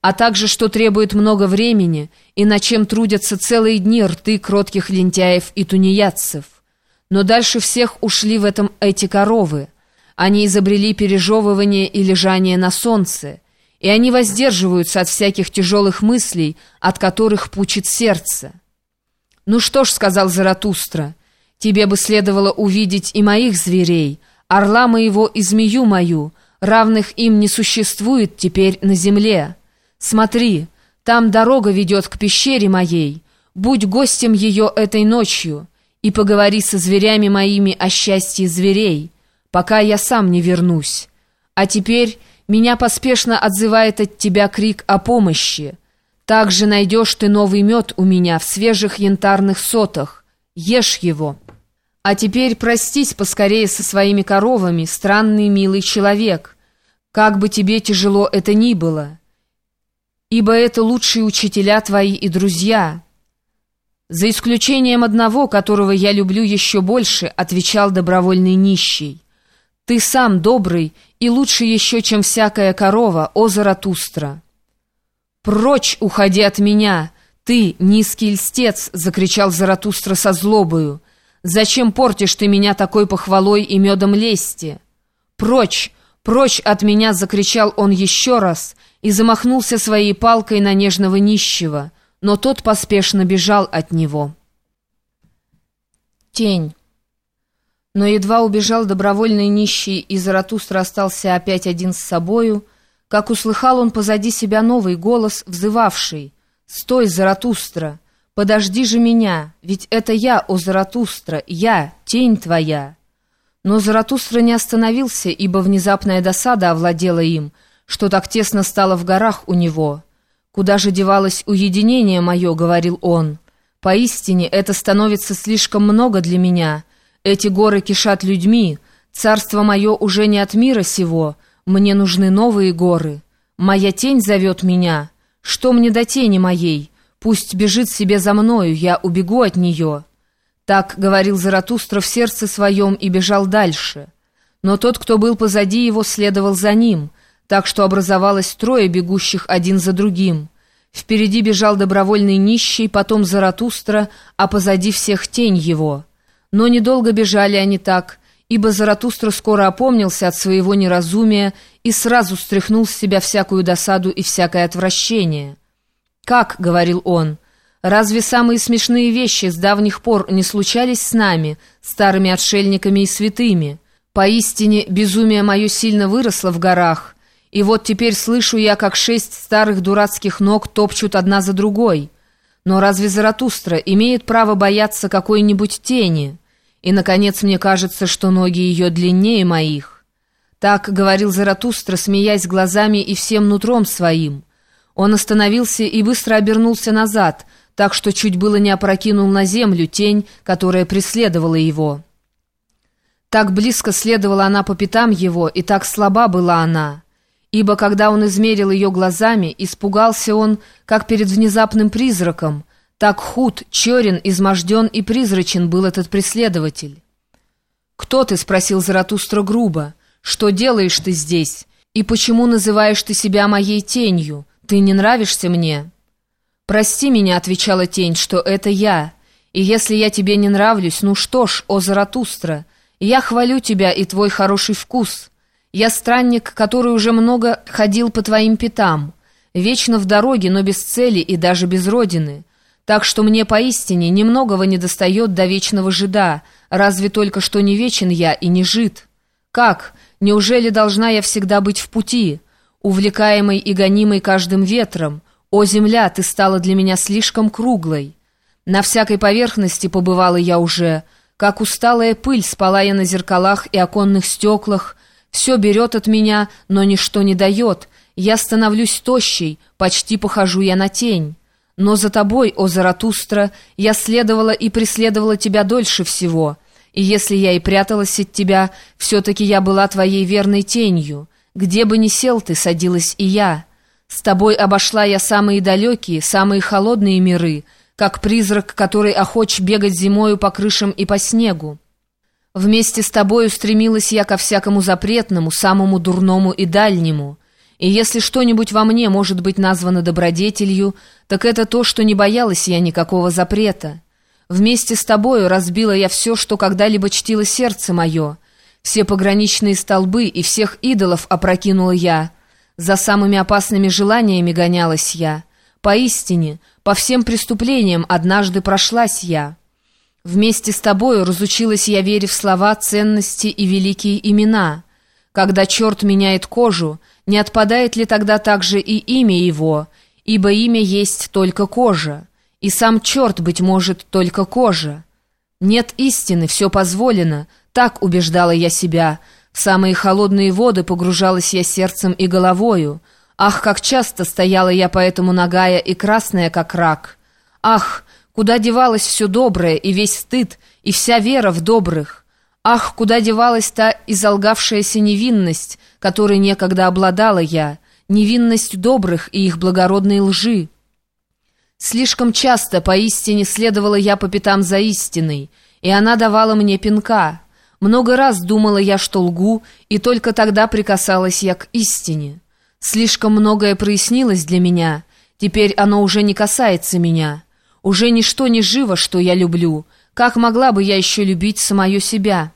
а также что требует много времени и над чем трудятся целые дни рты кротких лентяев и тунеядцев. Но дальше всех ушли в этом эти коровы. Они изобрели пережевывание и лежание на солнце, и они воздерживаются от всяких тяжелых мыслей, от которых пучит сердце. «Ну что ж», — сказал Заратустра, — «тебе бы следовало увидеть и моих зверей, орла моего и змею мою, равных им не существует теперь на земле». «Смотри, там дорога ведет к пещере моей. Будь гостем ее этой ночью и поговори со зверями моими о счастье зверей, пока я сам не вернусь. А теперь меня поспешно отзывает от тебя крик о помощи. Также найдешь ты новый мед у меня в свежих янтарных сотах. Ешь его. А теперь простись поскорее со своими коровами, странный милый человек. Как бы тебе тяжело это ни было» ибо это лучшие учителя твои и друзья. За исключением одного, которого я люблю еще больше, отвечал добровольный нищий. Ты сам добрый и лучше еще, чем всякая корова, о Заратустра. «Прочь уходи от меня! Ты, низкий льстец!» — закричал Заратустра со злобою. «Зачем портишь ты меня такой похвалой и медом лести? Прочь! Прочь от меня!» — закричал он еще раз — и замахнулся своей палкой на нежного нищего, но тот поспешно бежал от него. Тень. Но едва убежал добровольный нищий, и Заратустра остался опять один с собою, как услыхал он позади себя новый голос, взывавший «Стой, Заратустра! Подожди же меня, ведь это я, о Заратустра, я, тень твоя!» Но Заратустра не остановился, ибо внезапная досада овладела им — что так тесно стало в горах у него. «Куда же девалось уединение мое?» — говорил он. «Поистине это становится слишком много для меня. Эти горы кишат людьми. Царство мое уже не от мира сего. Мне нужны новые горы. Моя тень зовет меня. Что мне до тени моей? Пусть бежит себе за мною, я убегу от нее». Так говорил Заратустра в сердце своем и бежал дальше. Но тот, кто был позади его, следовал за ним — так что образовалось трое бегущих один за другим. Впереди бежал добровольный нищий, потом Заратустра, а позади всех тень его. Но недолго бежали они так, ибо Заратустра скоро опомнился от своего неразумия и сразу стряхнул с себя всякую досаду и всякое отвращение. «Как?» — говорил он. «Разве самые смешные вещи с давних пор не случались с нами, старыми отшельниками и святыми? Поистине безумие мое сильно выросло в горах». И вот теперь слышу я, как шесть старых дурацких ног топчут одна за другой. Но разве Заратустра имеет право бояться какой-нибудь тени? И, наконец, мне кажется, что ноги ее длиннее моих. Так говорил Заратустра, смеясь глазами и всем нутром своим. Он остановился и быстро обернулся назад, так что чуть было не опрокинул на землю тень, которая преследовала его. Так близко следовала она по пятам его, и так слаба была она ибо когда он измерил ее глазами, испугался он, как перед внезапным призраком. Так худ, черен, изможден и призрачен был этот преследователь. «Кто ты?» — спросил Заратустра грубо. «Что делаешь ты здесь? И почему называешь ты себя моей тенью? Ты не нравишься мне?» «Прости меня», — отвечала тень, — «что это я. И если я тебе не нравлюсь, ну что ж, о Заратустра, я хвалю тебя и твой хороший вкус». Я странник, который уже много ходил по твоим пятам, вечно в дороге, но без цели и даже без родины. Так что мне поистине немногого не достает до вечного жида, разве только что не вечен я и не жид. Как? Неужели должна я всегда быть в пути, увлекаемой и гонимой каждым ветром? О, земля, ты стала для меня слишком круглой. На всякой поверхности побывала я уже, как усталая пыль спала я на зеркалах и оконных стеклах, все берет от меня, но ничто не дает. Я становлюсь тощей, почти похожу я на тень. Но за тобой, о Заратустра, я следовала и преследовала тебя дольше всего. И если я и пряталась от тебя, все-таки я была твоей верной тенью. Где бы ни сел ты, садилась и я. С тобой обошла я самые далекие, самые холодные миры, как призрак, который охоч бегать зимою по крышам и по снегу. Вместе с тобою стремилась я ко всякому запретному, самому дурному и дальнему. И если что-нибудь во мне может быть названо добродетелью, так это то, что не боялась я никакого запрета. Вместе с тобою разбила я все, что когда-либо чтило сердце мое. Все пограничные столбы и всех идолов опрокинула я. За самыми опасными желаниями гонялась я. Поистине, по всем преступлениям однажды прошлась я. Вместе с тобою разучилась я вере в слова, ценности и великие имена. Когда черт меняет кожу, не отпадает ли тогда также и имя его, ибо имя есть только кожа, и сам черт, быть может, только кожа. Нет истины, все позволено, так убеждала я себя. В самые холодные воды погружалась я сердцем и головою. Ах, как часто стояла я поэтому нагая и красная, как рак. Ах, куда девалось все доброе и весь стыд, и вся вера в добрых. Ах, куда девалась та изолгавшаяся невинность, которой некогда обладала я, невинность добрых и их благородной лжи. Слишком часто поистине следовала я по пятам за истиной, и она давала мне пинка. Много раз думала я, что лгу, и только тогда прикасалась я к истине. Слишком многое прояснилось для меня, теперь оно уже не касается меня. Уже ничто не живо, что я люблю. Как могла бы я еще любить самое себя?»